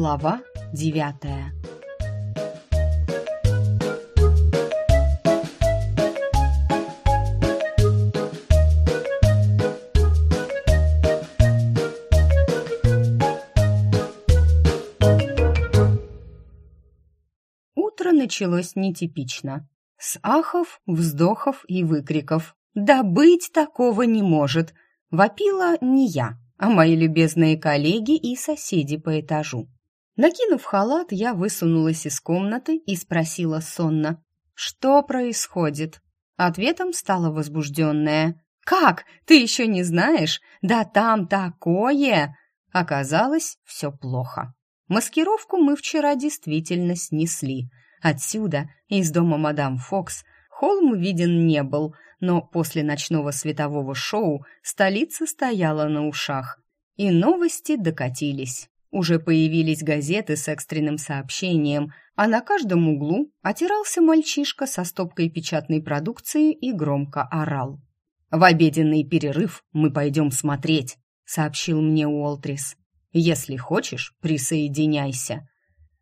Глава девятая Утро началось нетипично. С ахов, вздохов и выкриков. «Да быть такого не может!» Вопила не я, а мои любезные коллеги и соседи по этажу. Накинув халат, я высунулась из комнаты и спросила сонно, «Что происходит?» Ответом стала возбужденная. «Как? Ты еще не знаешь? Да там такое!» Оказалось, все плохо. Маскировку мы вчера действительно снесли. Отсюда, из дома мадам Фокс, холм виден не был, но после ночного светового шоу столица стояла на ушах. И новости докатились. Уже появились газеты с экстренным сообщением, а на каждом углу отирался мальчишка со стопкой печатной продукции и громко орал. «В обеденный перерыв мы пойдем смотреть», — сообщил мне Уолтрис. «Если хочешь, присоединяйся».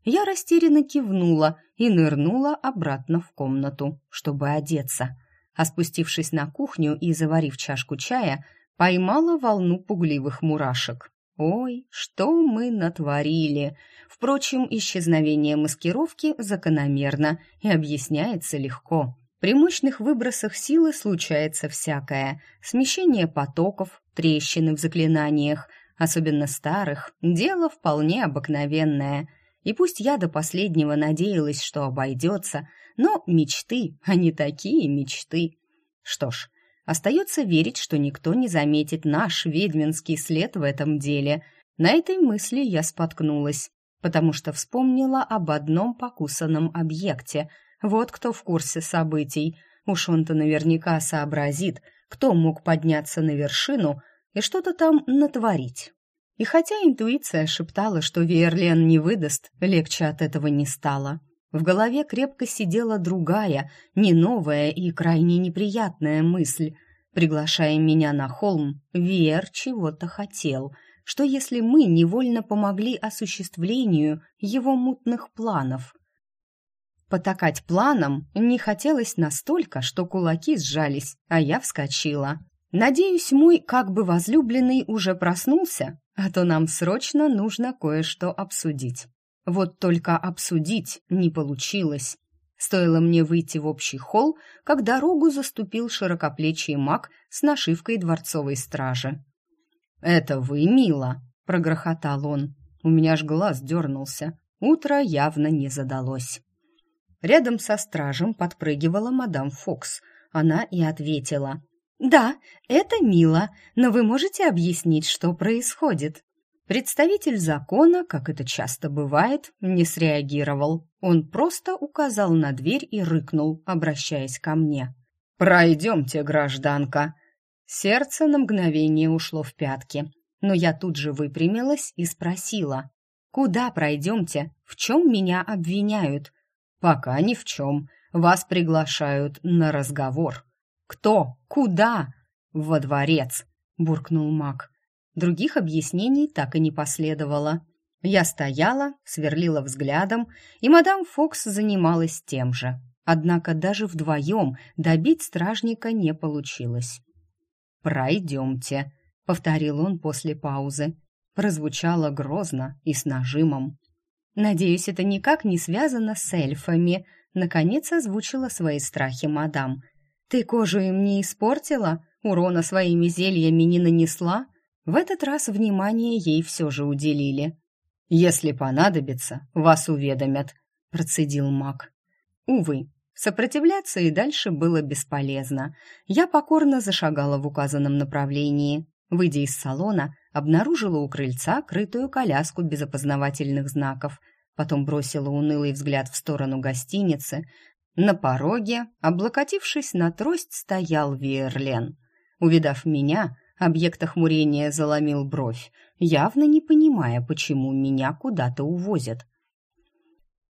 Я растерянно кивнула и нырнула обратно в комнату, чтобы одеться а спустившись на кухню и заварив чашку чая, поймала волну пугливых мурашек. Ой, что мы натворили! Впрочем, исчезновение маскировки закономерно и объясняется легко. При мощных выбросах силы случается всякое. Смещение потоков, трещины в заклинаниях, особенно старых, дело вполне обыкновенное. И пусть я до последнего надеялась, что обойдется, но мечты, они такие мечты. Что ж, остается верить, что никто не заметит наш ведьминский след в этом деле. На этой мысли я споткнулась, потому что вспомнила об одном покусанном объекте. Вот кто в курсе событий. Уж он-то наверняка сообразит, кто мог подняться на вершину и что-то там натворить. И хотя интуиция шептала, что Верлен не выдаст, легче от этого не стало. В голове крепко сидела другая, не новая и крайне неприятная мысль. Приглашая меня на холм, Вер чего-то хотел. Что если мы невольно помогли осуществлению его мутных планов? Потакать планам не хотелось настолько, что кулаки сжались, а я вскочила. Надеюсь, мой как бы возлюбленный уже проснулся, а то нам срочно нужно кое-что обсудить. Вот только обсудить не получилось. Стоило мне выйти в общий холл, как дорогу заступил широкоплечий маг с нашивкой дворцовой стражи. «Это вы, мила!» — прогрохотал он. У меня аж глаз дернулся. Утро явно не задалось. Рядом со стражем подпрыгивала мадам Фокс. Она и ответила. «Да, это мило, но вы можете объяснить, что происходит?» Представитель закона, как это часто бывает, не среагировал. Он просто указал на дверь и рыкнул, обращаясь ко мне. «Пройдемте, гражданка!» Сердце на мгновение ушло в пятки, но я тут же выпрямилась и спросила. «Куда пройдемте? В чем меня обвиняют?» «Пока ни в чем. Вас приглашают на разговор». «Кто? Куда?» «Во дворец», — буркнул маг. Других объяснений так и не последовало. Я стояла, сверлила взглядом, и мадам Фокс занималась тем же. Однако даже вдвоем добить стражника не получилось. «Пройдемте», — повторил он после паузы. Прозвучало грозно и с нажимом. «Надеюсь, это никак не связано с эльфами», — наконец озвучила свои страхи мадам. «Ты кожу им не испортила? Урона своими зельями не нанесла?» В этот раз внимание ей все же уделили. «Если понадобится, вас уведомят», — процедил маг. Увы, сопротивляться и дальше было бесполезно. Я покорно зашагала в указанном направлении. Выйдя из салона, обнаружила у крыльца крытую коляску без опознавательных знаков. Потом бросила унылый взгляд в сторону гостиницы. На пороге, облокотившись на трость, стоял Виерлен. Увидав меня, Объект охмурения заломил бровь, явно не понимая, почему меня куда-то увозят.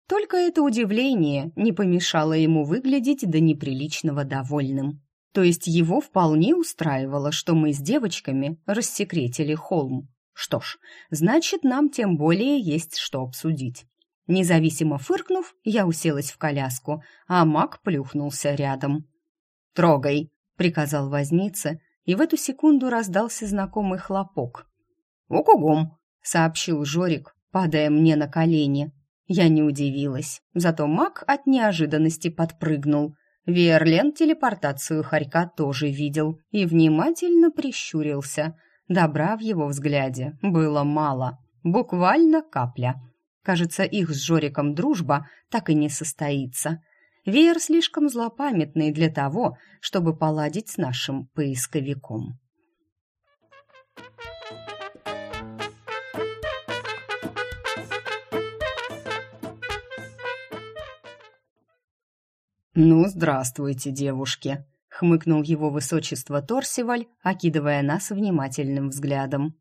Только это удивление не помешало ему выглядеть до неприличного довольным. То есть его вполне устраивало, что мы с девочками рассекретили холм. Что ж, значит, нам тем более есть что обсудить. Независимо фыркнув, я уселась в коляску, а маг плюхнулся рядом. «Трогай!» — приказал возница, и в эту секунду раздался знакомый хлопок. «Укугум!» — сообщил Жорик, падая мне на колени. Я не удивилась, зато маг от неожиданности подпрыгнул. Верлен телепортацию хорька тоже видел и внимательно прищурился. Добра в его взгляде было мало, буквально капля. Кажется, их с Жориком дружба так и не состоится. Веер слишком злопамятный для того, чтобы поладить с нашим поисковиком. «Ну, здравствуйте, девушки!» — хмыкнул его высочество Торсиваль, окидывая нас внимательным взглядом.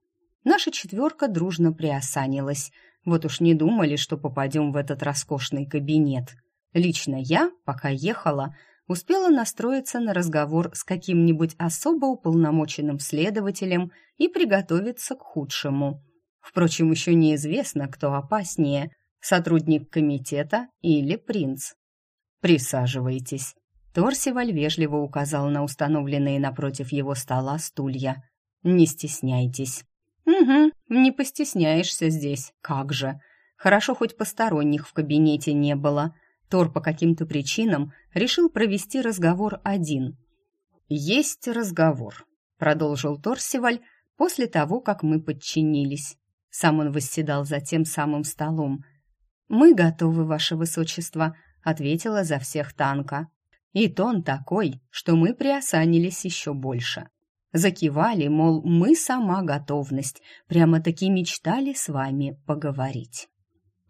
Наша четверка дружно приосанилась. Вот уж не думали, что попадем в этот роскошный кабинет. Лично я, пока ехала, успела настроиться на разговор с каким-нибудь особо уполномоченным следователем и приготовиться к худшему. Впрочем, еще неизвестно, кто опаснее — сотрудник комитета или принц. «Присаживайтесь». Торсиваль вежливо указал на установленные напротив его стола стулья. «Не стесняйтесь». «Угу, не постесняешься здесь, как же. Хорошо, хоть посторонних в кабинете не было». Тор по каким-то причинам решил провести разговор один. «Есть разговор», — продолжил Торсиваль после того, как мы подчинились. Сам он восседал за тем самым столом. «Мы готовы, ваше высочество», ответила за всех танка. И тон такой, что мы приосанились еще больше. Закивали, мол, мы сама готовность, прямо-таки мечтали с вами поговорить.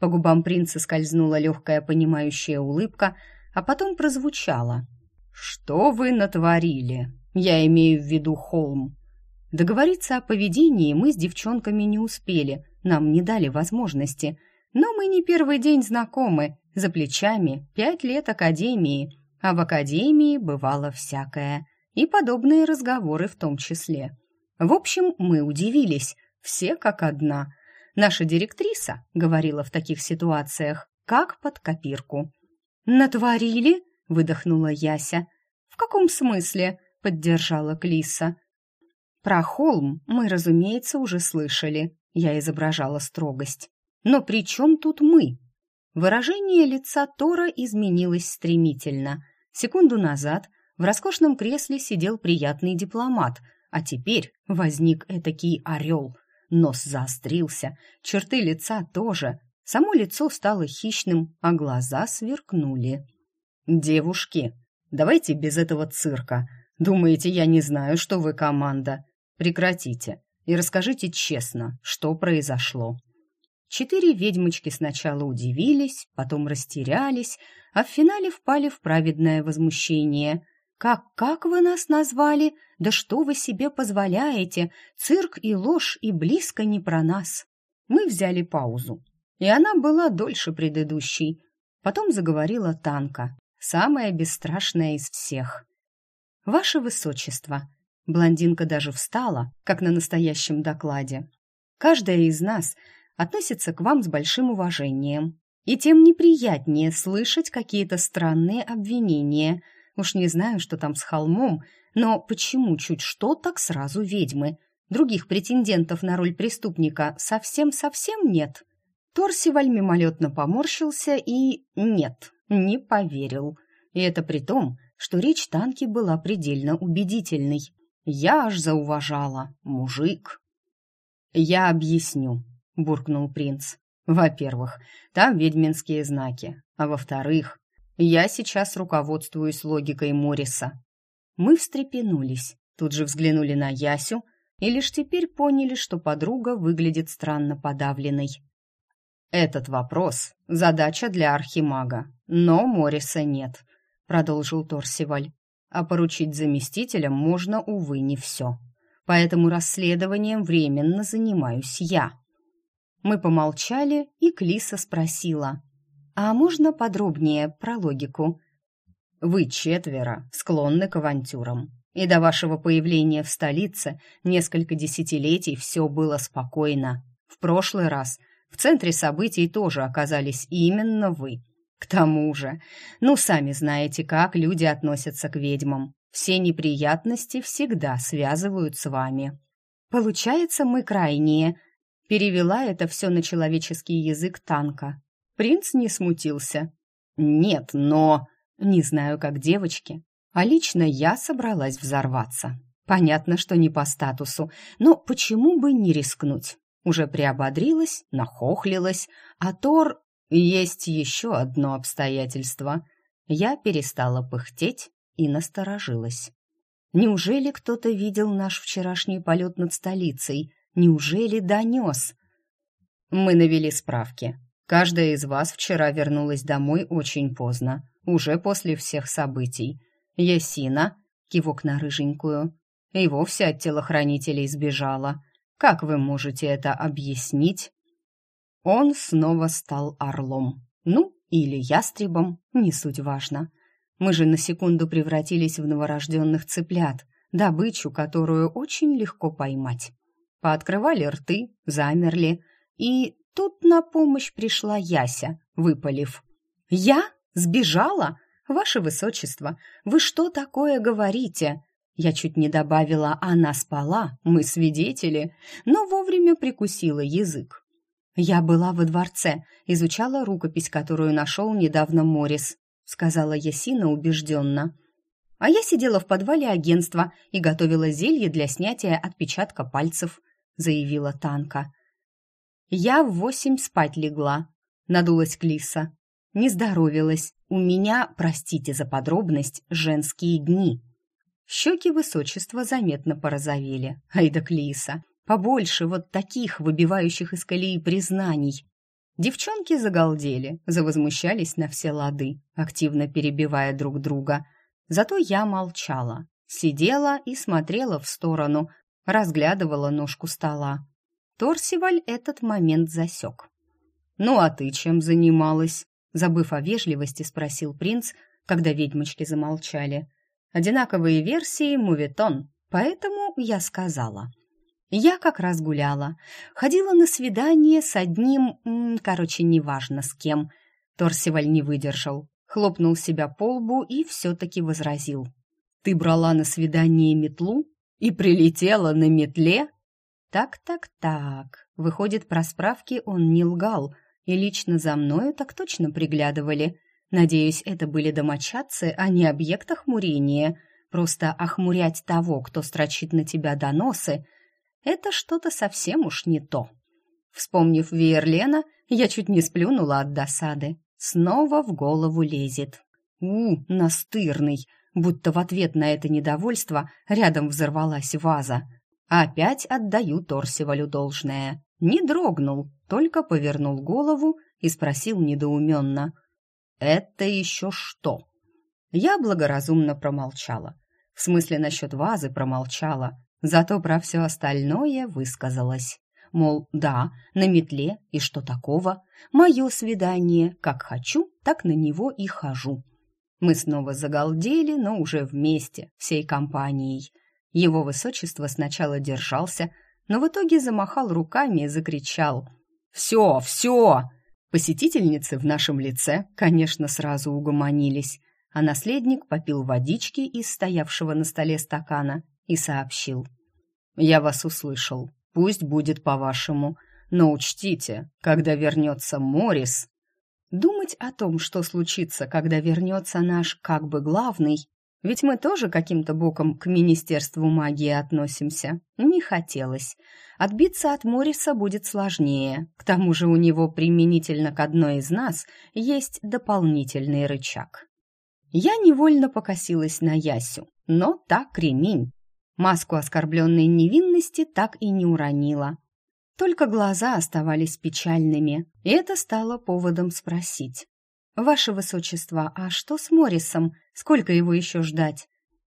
По губам принца скользнула легкая понимающая улыбка, а потом прозвучала. «Что вы натворили? Я имею в виду холм». Договориться о поведении мы с девчонками не успели, нам не дали возможности. Но мы не первый день знакомы, за плечами пять лет академии, а в академии бывало всякое, и подобные разговоры в том числе. В общем, мы удивились, все как одна. Наша директриса говорила в таких ситуациях, как под копирку. «Натворили?» — выдохнула Яся. «В каком смысле?» — поддержала Клиса. «Про холм мы, разумеется, уже слышали», — я изображала строгость. «Но при чем тут мы?» Выражение лица Тора изменилось стремительно. Секунду назад в роскошном кресле сидел приятный дипломат, а теперь возник этакий орел. Нос заострился, черты лица тоже. Само лицо стало хищным, а глаза сверкнули. «Девушки, давайте без этого цирка. Думаете, я не знаю, что вы команда? Прекратите и расскажите честно, что произошло». Четыре ведьмочки сначала удивились, потом растерялись, а в финале впали в праведное возмущение. «Как, как вы нас назвали? Да что вы себе позволяете? Цирк и ложь и близко не про нас!» Мы взяли паузу, и она была дольше предыдущей. Потом заговорила Танка, самая бесстрашная из всех. «Ваше Высочество!» Блондинка даже встала, как на настоящем докладе. «Каждая из нас — относится к вам с большим уважением. И тем неприятнее слышать какие-то странные обвинения. Уж не знаю, что там с холмом, но почему чуть что так сразу ведьмы? Других претендентов на роль преступника совсем-совсем нет. Торсиваль мимолетно поморщился и... нет, не поверил. И это при том, что речь танки была предельно убедительной. Я аж зауважала. Мужик. Я объясню, — буркнул принц. «Во-первых, там ведьминские знаки, а во-вторых, я сейчас руководствуюсь логикой Морриса». Мы встрепенулись, тут же взглянули на Ясю и лишь теперь поняли, что подруга выглядит странно подавленной. «Этот вопрос — задача для архимага, но Морриса нет», — продолжил Торсиваль. «А поручить заместителям можно, увы, не все. Поэтому расследованием временно занимаюсь я». Мы помолчали, и Клиса спросила. «А можно подробнее про логику?» «Вы четверо склонны к авантюрам. И до вашего появления в столице несколько десятилетий все было спокойно. В прошлый раз в центре событий тоже оказались именно вы. К тому же, ну, сами знаете, как люди относятся к ведьмам. Все неприятности всегда связывают с вами. Получается, мы крайние. Перевела это все на человеческий язык танка. Принц не смутился. Нет, но... Не знаю, как девочки, а лично я собралась взорваться. Понятно, что не по статусу, но почему бы не рискнуть? Уже приободрилась, нахохлилась, а Тор есть еще одно обстоятельство. Я перестала пыхтеть и насторожилась. Неужели кто-то видел наш вчерашний полет над столицей? Неужели донес? Мы навели справки. Каждая из вас вчера вернулась домой очень поздно, уже после всех событий. Ясина, кивок на рыженькую, и вовсе от телохранителей сбежала. Как вы можете это объяснить? Он снова стал орлом. Ну, или ястребом, не суть важно. Мы же на секунду превратились в новорожденных цыплят, добычу, которую очень легко поймать. Пооткрывали рты, замерли, и тут на помощь пришла Яся, выпалив. «Я? Сбежала? Ваше Высочество, вы что такое говорите?» Я чуть не добавила «она спала, мы свидетели», но вовремя прикусила язык. «Я была во дворце, изучала рукопись, которую нашел недавно Морис», сказала Ясина убежденно. «А я сидела в подвале агентства и готовила зелье для снятия отпечатка пальцев», заявила Танка. «Я в восемь спать легла», надулась Клиса. «Не здоровилась. У меня, простите за подробность, женские дни». Щеки высочества заметно порозовели. Айда Клиса. Побольше вот таких, выбивающих из колеи признаний. Девчонки загалдели, завозмущались на все лады, активно перебивая друг друга. Зато я молчала, сидела и смотрела в сторону, разглядывала ножку стола. Торсиваль этот момент засек. «Ну а ты чем занималась?» Забыв о вежливости, спросил принц, когда ведьмочки замолчали. «Одинаковые версии, мувитон, поэтому я сказала». Я как раз гуляла. Ходила на свидание с одним... Короче, неважно с кем. Торсиваль не выдержал. Хлопнул себя по лбу и все-таки возразил. «Ты брала на свидание метлу и прилетела на метле?» «Так-так-так. Выходит, про справки он не лгал, и лично за мною так точно приглядывали. Надеюсь, это были домочадцы, а не объект охмурения. Просто охмурять того, кто строчит на тебя доносы, это что-то совсем уж не то. Вспомнив Виерлена, я чуть не сплюнула от досады. Снова в голову лезет. У, настырный! Будто в ответ на это недовольство рядом взорвалась ваза. Опять отдаю Торсивалю должное. Не дрогнул, только повернул голову и спросил недоуменно. «Это еще что?» Я благоразумно промолчала. В смысле, насчет вазы промолчала. Зато про все остальное высказалась. Мол, да, на метле, и что такого? Мое свидание, как хочу, так на него и хожу. Мы снова загалдели, но уже вместе, всей компанией. Его высочество сначала держался, но в итоге замахал руками и закричал. «Все, все!» Посетительницы в нашем лице, конечно, сразу угомонились, а наследник попил водички из стоявшего на столе стакана и сообщил. «Я вас услышал. Пусть будет по-вашему. Но учтите, когда вернется Морис...» Думать о том, что случится, когда вернется наш как бы главный, ведь мы тоже каким-то боком к Министерству магии относимся, не хотелось. Отбиться от Мориса будет сложнее. К тому же у него применительно к одной из нас есть дополнительный рычаг. Я невольно покосилась на Ясю, но так ремень. Маску оскорбленной невинности так и не уронила. Только глаза оставались печальными, и это стало поводом спросить. «Ваше Высочество, а что с Моррисом? Сколько его еще ждать?»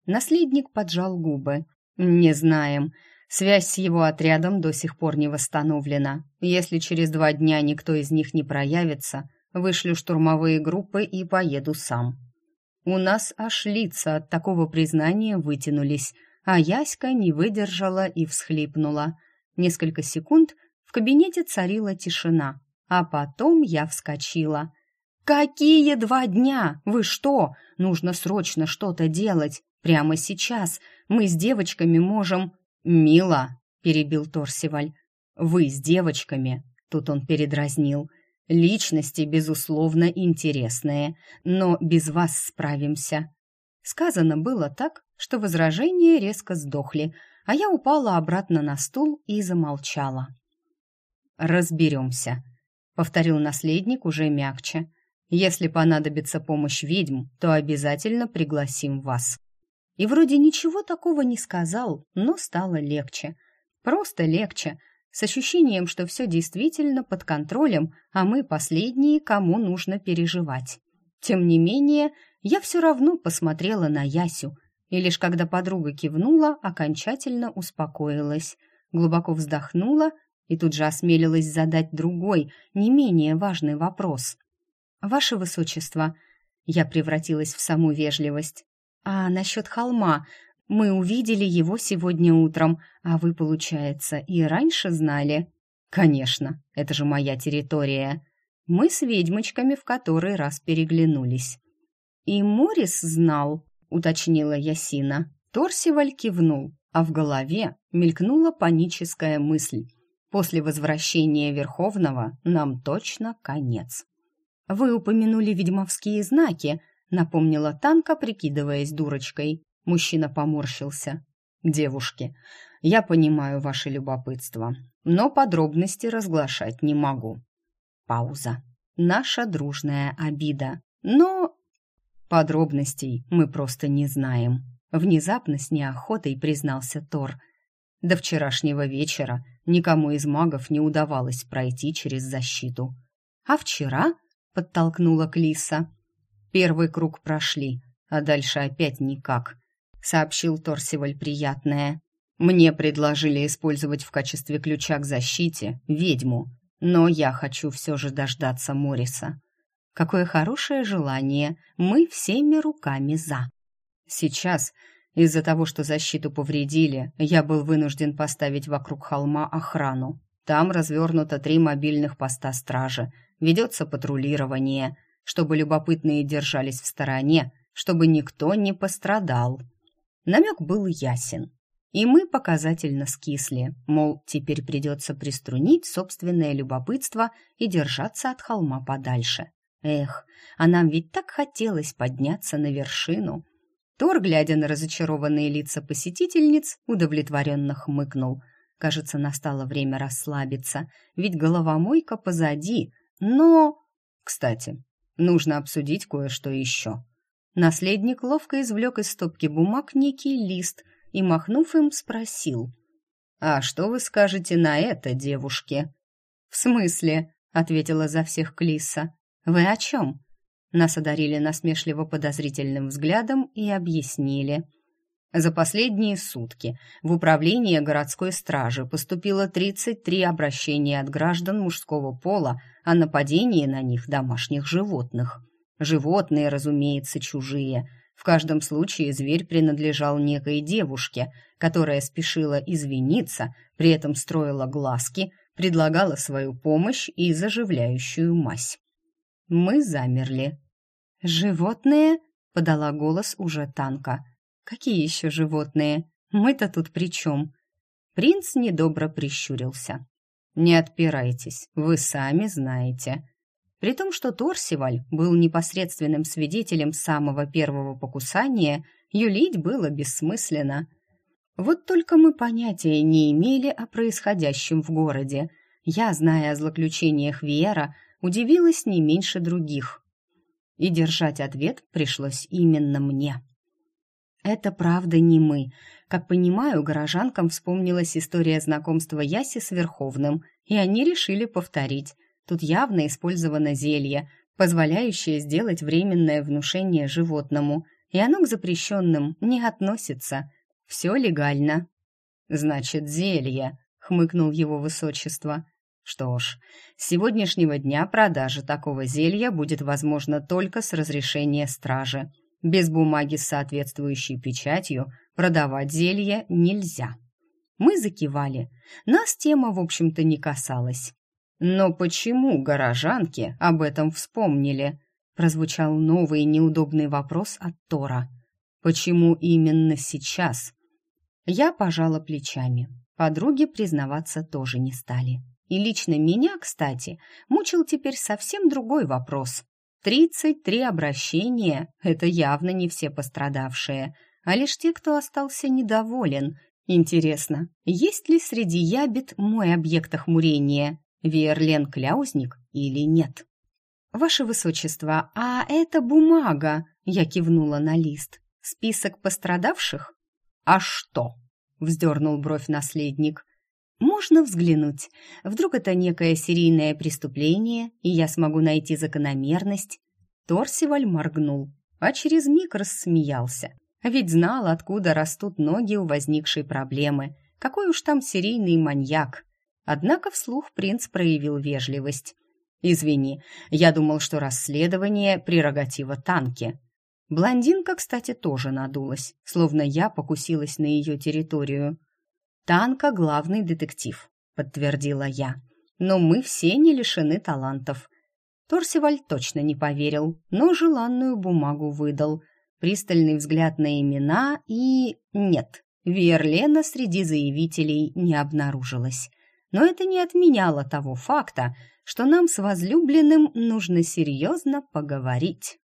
Наследник поджал губы. «Не знаем. Связь с его отрядом до сих пор не восстановлена. Если через два дня никто из них не проявится, вышлю штурмовые группы и поеду сам». У нас аж лица от такого признания вытянулись, а Яська не выдержала и всхлипнула. Несколько секунд в кабинете царила тишина, а потом я вскочила. «Какие два дня? Вы что? Нужно срочно что-то делать. Прямо сейчас. Мы с девочками можем...» «Мила», — перебил Торсиваль, — «вы с девочками...» Тут он передразнил. «Личности, безусловно, интересные, но без вас справимся». Сказано было так, что возражения резко сдохли, а я упала обратно на стул и замолчала. «Разберемся», — повторил наследник уже мягче. «Если понадобится помощь ведьм, то обязательно пригласим вас». И вроде ничего такого не сказал, но стало легче. Просто легче, с ощущением, что все действительно под контролем, а мы последние, кому нужно переживать. Тем не менее, я все равно посмотрела на Ясю, и лишь когда подруга кивнула, окончательно успокоилась, глубоко вздохнула и тут же осмелилась задать другой, не менее важный вопрос. «Ваше Высочество», я превратилась в саму вежливость, «а насчет холма, мы увидели его сегодня утром, а вы, получается, и раньше знали?» «Конечно, это же моя территория». Мы с ведьмочками в который раз переглянулись. «И Морис знал», — уточнила Ясина. Торсиваль кивнул, а в голове мелькнула паническая мысль. «После возвращения Верховного нам точно конец». «Вы упомянули ведьмовские знаки», — напомнила Танка, прикидываясь дурочкой. Мужчина поморщился. «Девушки, я понимаю ваше любопытство, но подробности разглашать не могу». Пауза. Наша дружная обида. Но подробностей мы просто не знаем. Внезапно с неохотой признался Тор. До вчерашнего вечера никому из магов не удавалось пройти через защиту. А вчера, подтолкнула Клиса, первый круг прошли, а дальше опять никак сообщил Торсиваль приятное. Мне предложили использовать в качестве ключа к защите ведьму, но я хочу все же дождаться Мориса. Какое хорошее желание, мы всеми руками за. Сейчас, из-за того, что защиту повредили, я был вынужден поставить вокруг холма охрану. Там развернуто три мобильных поста стражи, ведется патрулирование, чтобы любопытные держались в стороне, чтобы никто не пострадал. Намек был ясен, и мы показательно скисли, мол, теперь придется приструнить собственное любопытство и держаться от холма подальше. Эх, а нам ведь так хотелось подняться на вершину. Тор, глядя на разочарованные лица посетительниц, удовлетворенно хмыкнул. Кажется, настало время расслабиться, ведь головомойка позади, но... Кстати, нужно обсудить кое-что еще. Наследник ловко извлек из стопки бумаг некий лист и, махнув им, спросил. «А что вы скажете на это, девушки?» «В смысле?» — ответила за всех Клиса. «Вы о чем?» Нас одарили насмешливо подозрительным взглядом и объяснили. За последние сутки в управление городской стражи поступило 33 обращения от граждан мужского пола о нападении на них домашних животных. Животные, разумеется, чужие. В каждом случае зверь принадлежал некой девушке, которая спешила извиниться, при этом строила глазки, предлагала свою помощь и заживляющую мазь. Мы замерли. «Животные?» — подала голос уже танка. «Какие еще животные? Мы-то тут при чем?» Принц недобро прищурился. «Не отпирайтесь, вы сами знаете», при том, что Торсиваль был непосредственным свидетелем самого первого покусания, юлить было бессмысленно. Вот только мы понятия не имели о происходящем в городе. Я, зная о злоключениях Виера, удивилась не меньше других. И держать ответ пришлось именно мне. Это правда не мы. Как понимаю, горожанкам вспомнилась история знакомства Яси с Верховным, и они решили повторить. Тут явно использовано зелье, позволяющее сделать временное внушение животному, и оно к запрещенным не относится. Все легально. «Значит, зелье», — хмыкнул его высочество. «Что ж, с сегодняшнего дня продажа такого зелья будет возможна только с разрешения стражи. Без бумаги с соответствующей печатью продавать зелье нельзя. Мы закивали. Нас тема, в общем-то, не касалась. Но почему горожанки об этом вспомнили? Прозвучал новый неудобный вопрос от Тора. Почему именно сейчас? Я пожала плечами. Подруги признаваться тоже не стали. И лично меня, кстати, мучил теперь совсем другой вопрос. Тридцать три обращения — это явно не все пострадавшие, а лишь те, кто остался недоволен. Интересно, есть ли среди ябед мой объект охмурения, Верлен Кляузник или нет? «Ваше Высочество, а это бумага!» — я кивнула на лист. «Список пострадавших?» «А что?» — вздернул бровь наследник. Можно взглянуть. Вдруг это некое серийное преступление, и я смогу найти закономерность. Торсиваль моргнул, а через миг рассмеялся. Ведь знал, откуда растут ноги у возникшей проблемы. Какой уж там серийный маньяк. Однако вслух принц проявил вежливость. «Извини, я думал, что расследование — прерогатива танки». Блондинка, кстати, тоже надулась, словно я покусилась на ее территорию. Танка главный детектив, подтвердила я. Но мы все не лишены талантов. Торсиваль точно не поверил, но желанную бумагу выдал. Пристальный взгляд на имена и... Нет, Верлена среди заявителей не обнаружилось. Но это не отменяло того факта, что нам с возлюбленным нужно серьезно поговорить.